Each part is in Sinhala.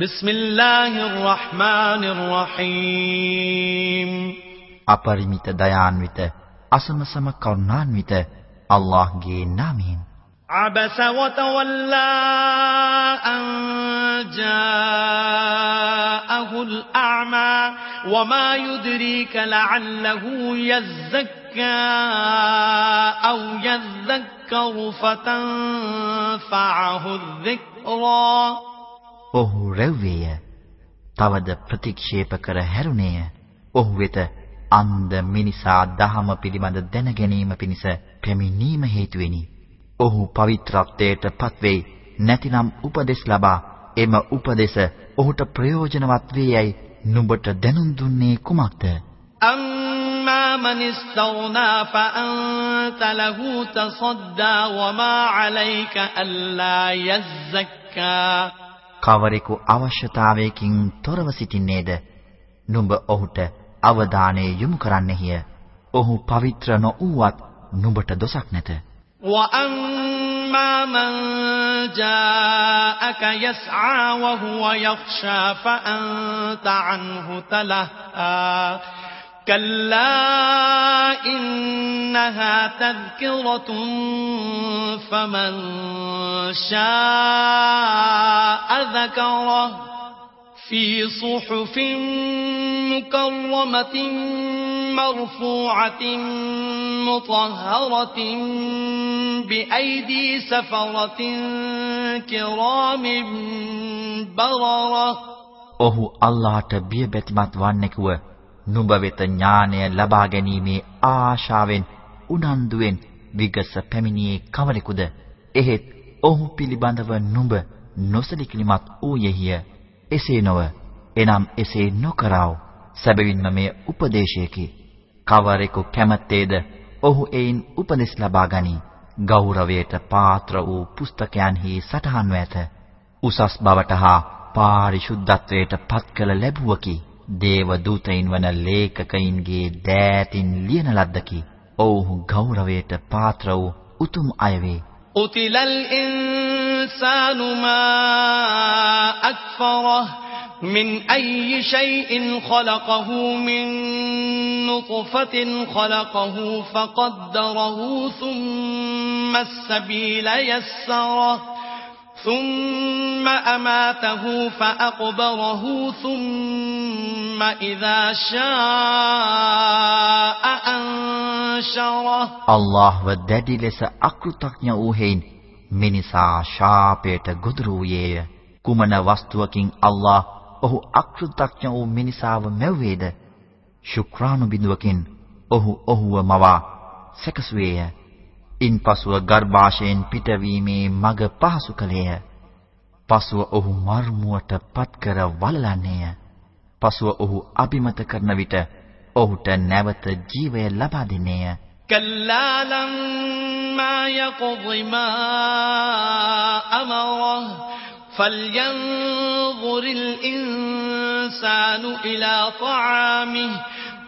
بسم الله الرحمن الرحيم අපරිමිත දයාන්විත අසමසම කරුණාන්විත අල්ලාහ්ගේ නාමයෙන් عبس وتولى أن جاءه الأعمى وما يدريك لعله يزكى أو يذكر فتنفعه الذكرى ඔහු රැව්වේය. තවද ප්‍රතික්ෂේප කර හැරුණේය. ඔහු වෙත අන්ධ මිනිසා දහම පිළිබඳ දැන ගැනීම පිණිස පැමිණීම හේතුවෙනි. ඔහු පවිත්‍රත්වයට පත්වෙයි. නැතිනම් උපදෙස් ලබා එම උපදෙස ඔහුට ප්‍රයෝජනවත් වේයයි නුඹට දැනුම් දුන්නේ කුමක්ද? أما من استغنى فأنت له تصدى وما عليك ألا يزكى කවරෙකු අවශ්‍යතාවයකින් තොරව සිටින්නේද? නුඹ ඔහුට අවධානය යොමු කරන්නෙහිය. ඔහු පවිත්‍ර නොවුවත් නුඹට දොසක් නැත. وأما من جاءك يسعى وهو يخشى فأنت عنه تلهى كلا إنها تذكرة فمن شاء ذكره في صحف مكرمة مرفوعة مطهرة بأيدي سفرة كرام بررة ඔහු අල්ලාහට බිය බැතිමත් වන්නෙකුව නුඹ වෙත ඥානය ලබා ගැනීමේ ආශාවෙන් උනන්දුවෙන් විගස පැමිණියේ කවරෙකුද? එහෙත් ඔහු පිළිබඳව නුඹ නොසලිකිලිමත් වූයෙහිය. එසේ නොව එනම් එසේ නොකරව. සැබවින්ම මෙය උපදේශයකි. කවරෙකු කැමැත්තේද ඔහු එයින් උපදෙස් ලබා ගනි. ගෞරවයට පාත්‍ර වූ පුස්තකයන්හි සටහන්ව ඇත. උසස් බවට හා පාරිශුද්ධත්වයට පත් කළ ලැබුවකි. දේව දූතයින් වන ලේඛකයින්ගේ දෑතින් ලියන ලද්දකි. ඔව්හු ගෞරවයට පාත්‍ර වූ උතුම් අය වේ. قتل الإنسان ما أكفره من أي شيء خلقه من نطفة خلقه فقدره ثم السبيل يسره ثم أماته فأقبره ثم إذا شاء أنشره الله وددي لس අකෘතඥ වූ හේයින් මිනිසා ශාපයට ගොදුරු වූයේය කුමන වස්තුවකින් අල්ලාහ් ඔහු අකෘතඥ වූ මිනිසාව මැව්වේද ශුක්‍රාණු බිඳුවකින් ඔහු ඔහුව මවා සැකසුවේය ඉන්පසුව ගර්භාෂයෙන් පිටවීමේ මඟ පහසු කළේය. පසුව ඔහු මර්මුවට පත්කර වලලන්නේය. පසුව ඔහු අබිමත කරන විට ඔහුට නැවත ජීවය ලබා දෙන්නේය. كلا لما يقض ما أمره فلينظر الإنسان إلى طعامه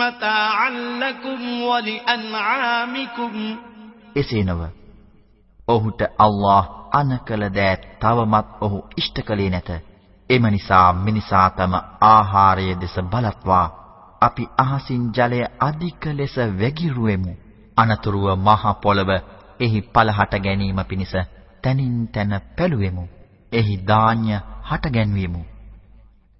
متاعا لكم ولأنعامكم එසේ නොව ඔහුට අල්ලාහ් අනකල දෑ තවමත් ඔහු ඉෂ්ට කළේ නැත. එම නිසා මිනිසා තම ආහාරය දෙස බලත්වා අපි අහසින් ජලය අධික ලෙස වැගිරුවෙමු. අනතුරුව මහ පොළව එහි පළහට ගැනීම පිණිස තනින් තන පැළුවෙමු. එහි ධාන්‍ය හටගැන්වීමු.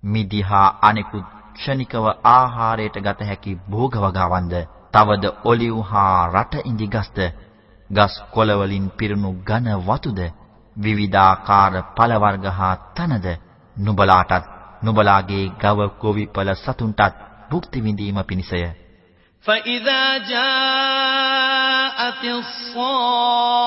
මිදිහා අනෙකුත් ක්ෂණිකව ආහාරයට ගත හැකි භෝග වගාවන්ද තවද ඔලිව් හා රට ඉඳි ගස්ද ගස් කොළ වලින් පිරුණු ඝන වතුද විවිධාකාර ඵල වර්ග හා තනද නුඹලාටත් නුඹලාගේ ගව ගොවිපළ සතුන්ටත් භුක්ති විඳීම පිණිසය فإذا جاءت الصاخة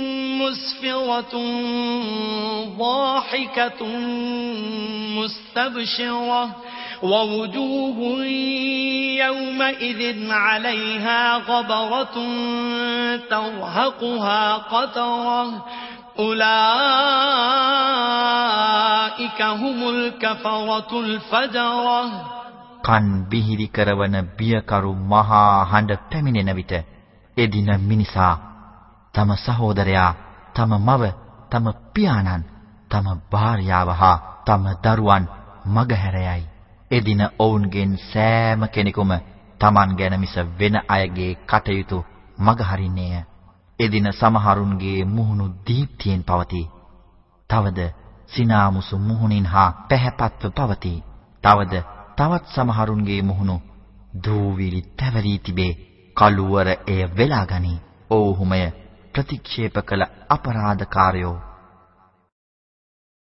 مسفرة ضاحكة مستبشرة ووجوه يومئذ عليها غبرة ترهقها قترة أولئك هم الكفرة الفجرة කන් බිහිරි කරවන බියකරු මහා හඬ පැමිණෙන විට එදින මිනිසා තම සහෝදරයා තම මව තම පියාණන් තම භාර්යාව හා තම දරුවන් මගහැරයයි. එදින ඔවුන්ගෙන් සෑම කෙනෙකුම Taman ගැන මිස වෙන අයගේ කටයුතු මගහරින්නේය. එදින සමහරුන්ගේ මුහුණු දීප්තියෙන් පවතී. තවද සිනාමුසු මුහුණින් හා පැහැපත්ව පවතී. තවද තවත් සමහරුන්ගේ මුහුණු දූවිලි තැවරී තිබේ. කළුවර එය වෙලා ගනී. ඔව්හුමය ප්‍රතික්ෂේප කළ අපරාධකාරයෝ.